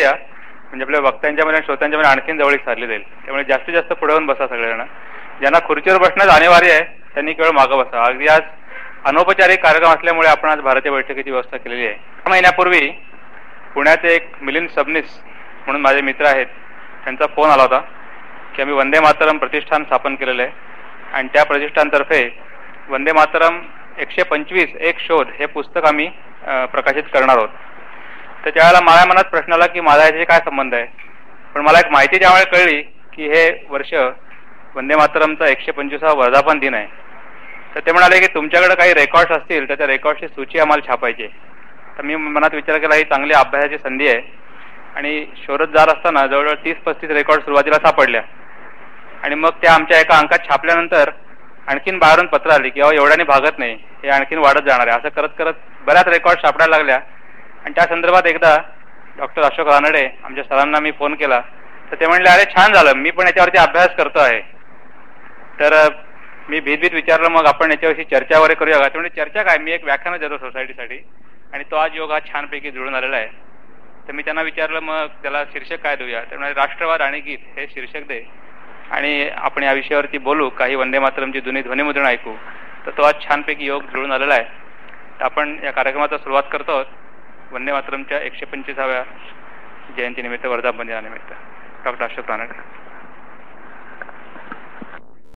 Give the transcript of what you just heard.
या. म्हणजे आपल्या वक्त्यांच्या मध्ये श्रोत्यांच्या मध्ये आणखीन जवळीक साधली जाईल. त्यामुळे जास्तीत जास्त पुढे होऊन बसा सगळेजण. ज्यांना खुर्चीवर बसण्यास अनिवार्य आहे त्यांनी केवळ मागं बसा. अगदी आज अनौपचारिक कार्यक्रम असल्यामुळे आपण आज भारतीय बैठकीची व्यवस्था केलेली आहे. महिन्यापूर्वी पुण्याचे एक मिलिंद सबनीस म्हणून माझे मित्र आहेत त्यांचा फोन आला होता की आम्ही वंदे मातरम प्रतिष्ठान स्थापन केलेलं आहे. आणि त्या प्रतिष्ठानतर्फे वंदे मातरम एकशे पंचवीस एक शोध हे पुस्तक आम्ही प्रकाशित करणार आहोत. तर त्यावेळेला माझ्या मनात प्रश्न आला की माझा याच्याशी काय संबंध आहे? पण मला एक माहिती ज्यावेळेला कळली की हे वर्ष वंदे मातरमचा एकशे पंचवीसा वर्धापन दिन आहे. तर ते म्हणाले की तुमच्याकडे काही रेकॉर्ड्स असतील तर त्या रेकॉर्डची सूची आम्हाला छापायची आहे. तर मी मनात विचार केला ही चांगली अभ्यासाची संधी आहे. आणि शोधत जात असताना जवळजवळ तीस पस्तीस रेकॉर्ड सुरुवातीला सापडल्या. आणि मग त्या आमच्या एका अंकात छापल्यानंतर आणखीन बाहेरून पत्र आली की अहो एवढ्याने भागत नाही. हे आणखीन वाढत जाणार आहे. असं करत करत बऱ्याच रेकॉर्ड सापडायला लागल्या. आणि त्या संदर्भात एकदा डॉक्टर अशोक रानडे आमच्या सरांना मी फोन केला. तर ते म्हणले अरे छान झालं. मी पण याच्यावरती अभ्यास करतो आहे. तर मी भीतभीत विचारलं मग आपण याच्याविषयी चर्चा वगैरे करूया का? त्यामुळे म्हणजे चर्चा काय? मी एक व्याख्यान देतो सोसायटीसाठी आणि तो आज योग हा छानपैकी जुळून आलेला आहे. तर मी त्यांना विचारलं मग त्याला शीर्षक काय देऊया? त्यामुळे राष्ट्रवाद आणि गीत हे शीर्षक दे आणि आपण या विषयावरती बोलू. काही वंदे मातरमची जुनी ध्वनिमुद्रण ऐकू. तर तो आज छानपैकी योग जुळून आलेला आहे. आपण या कार्यक्रमाचा सुरुवात करतो आहोत. वंदे मातरमच्या एकशे पंचवीसाव्या जयंतीनिमित्त वर्धापन दिनानिमित्त डॉक्टर अशोक रानडकर